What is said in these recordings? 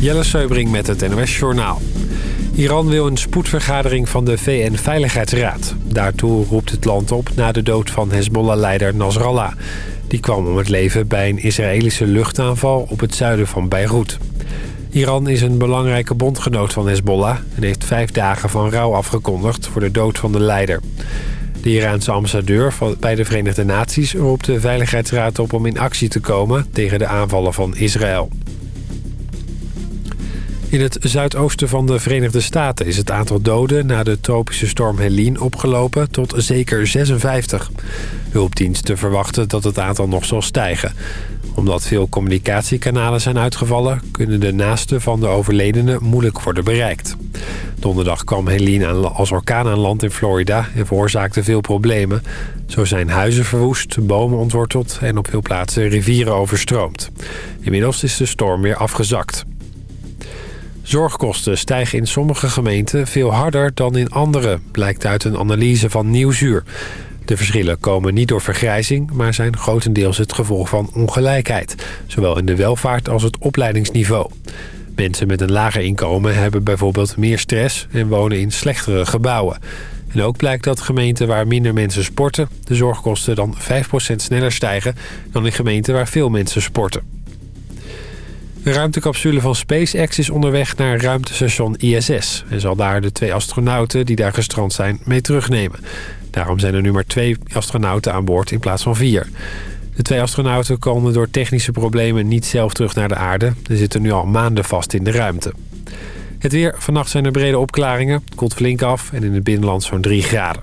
Jelle Seubring met het NOS Journaal. Iran wil een spoedvergadering van de VN-veiligheidsraad. Daartoe roept het land op na de dood van Hezbollah-leider Nasrallah. Die kwam om het leven bij een Israëlische luchtaanval op het zuiden van Beirut. Iran is een belangrijke bondgenoot van Hezbollah... en heeft vijf dagen van rouw afgekondigd voor de dood van de leider. De Iraanse ambassadeur bij de Verenigde Naties roept de Veiligheidsraad op om in actie te komen tegen de aanvallen van Israël. In het zuidoosten van de Verenigde Staten is het aantal doden na de tropische storm Helene opgelopen tot zeker 56. Hulpdiensten verwachten dat het aantal nog zal stijgen. Omdat veel communicatiekanalen zijn uitgevallen... kunnen de naasten van de overledenen moeilijk worden bereikt. Donderdag kwam Helene als orkaan aan land in Florida... en veroorzaakte veel problemen. Zo zijn huizen verwoest, bomen ontworteld... en op veel plaatsen rivieren overstroomd. Inmiddels is de storm weer afgezakt. Zorgkosten stijgen in sommige gemeenten veel harder dan in andere... blijkt uit een analyse van Nieuwsuur. De verschillen komen niet door vergrijzing... maar zijn grotendeels het gevolg van ongelijkheid. Zowel in de welvaart als het opleidingsniveau. Mensen met een lager inkomen hebben bijvoorbeeld meer stress... en wonen in slechtere gebouwen. En ook blijkt dat gemeenten waar minder mensen sporten... de zorgkosten dan 5% sneller stijgen... dan in gemeenten waar veel mensen sporten. De ruimtecapsule van SpaceX is onderweg naar ruimtestation ISS... en zal daar de twee astronauten die daar gestrand zijn mee terugnemen. Daarom zijn er nu maar twee astronauten aan boord in plaats van vier. De twee astronauten komen door technische problemen niet zelf terug naar de aarde. Ze zitten nu al maanden vast in de ruimte. Het weer. Vannacht zijn er brede opklaringen. Het koelt flink af en in het binnenland zo'n 3 graden.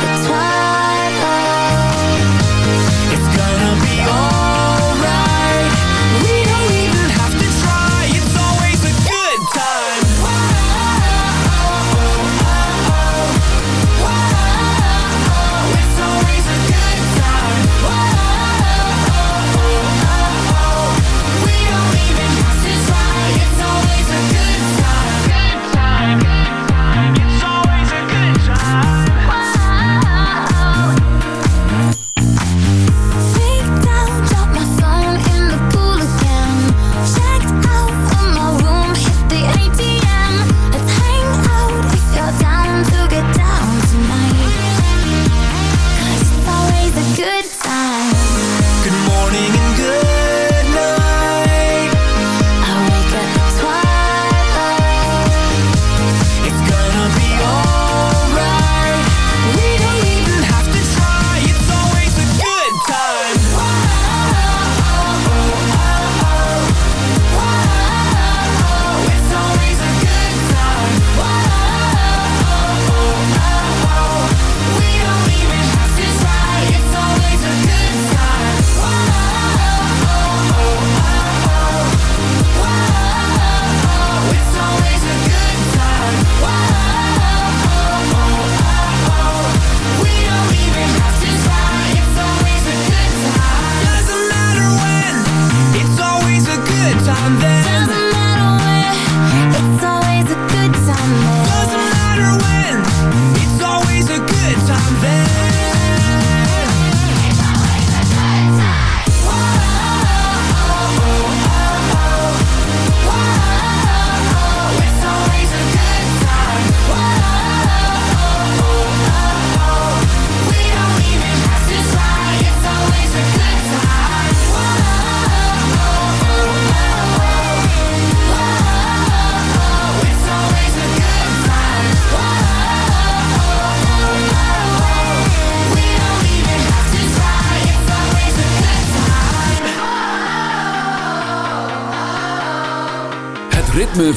twice.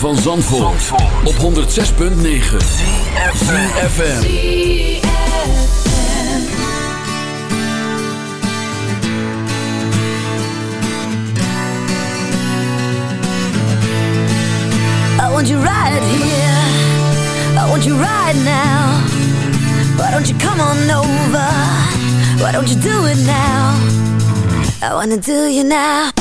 Van Zandvoort, op 106.9 CFFM I want you right here. I want you right now. Why don't you come on over? Why don't you do it now? I wanna do you now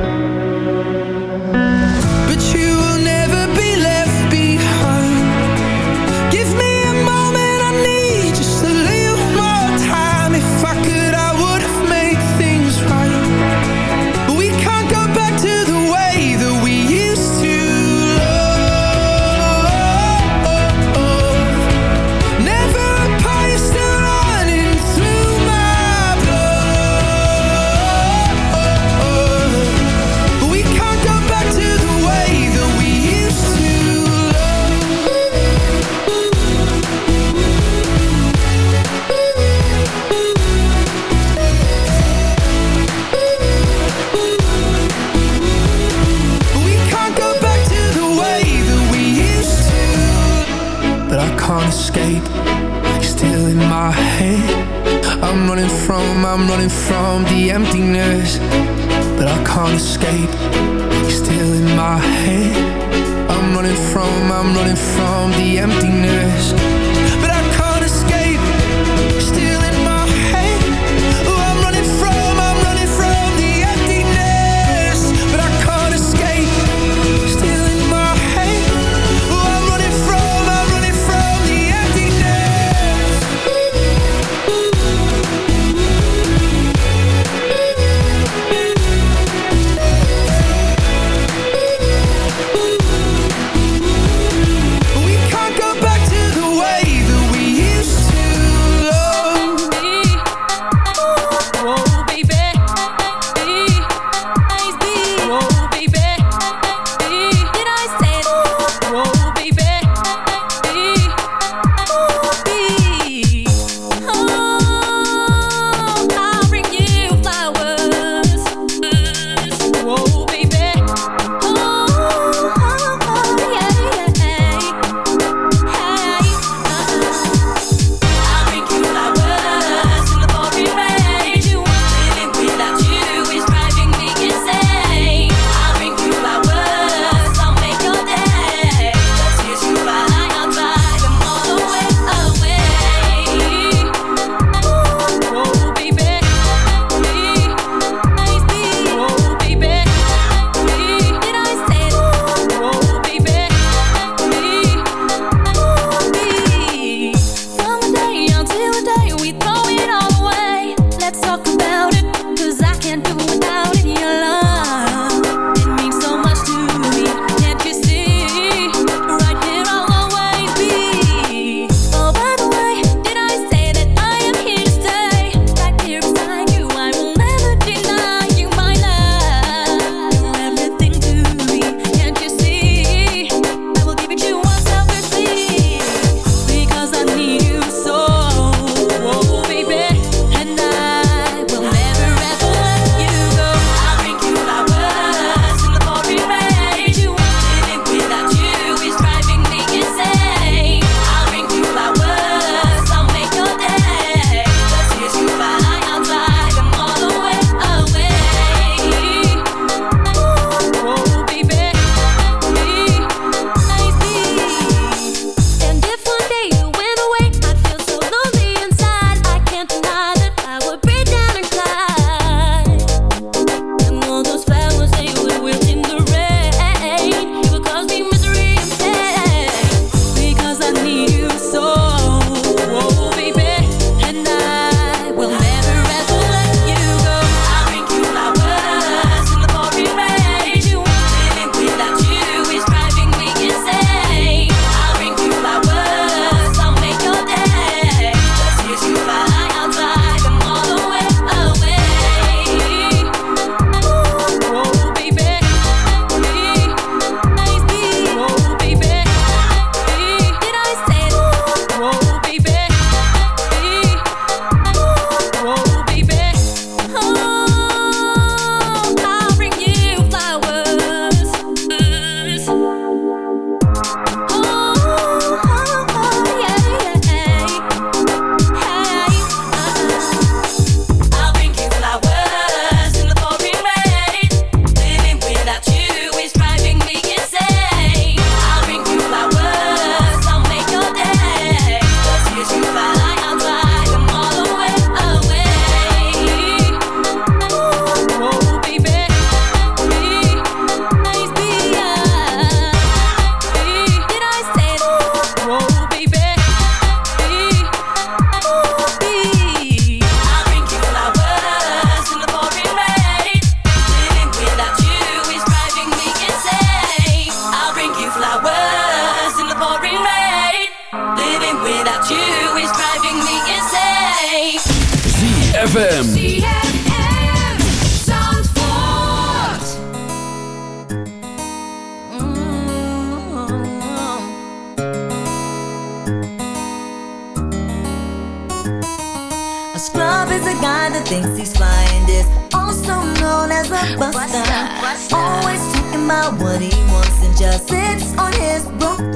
what he wants and just sits on his broom.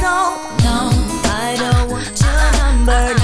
So, no, I don't want your number.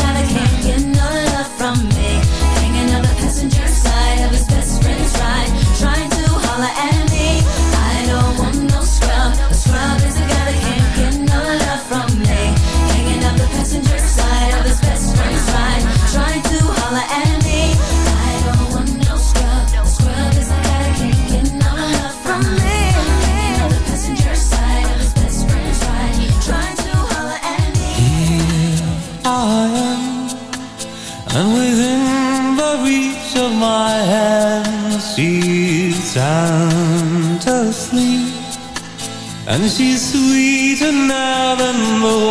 And she's sweeter now than the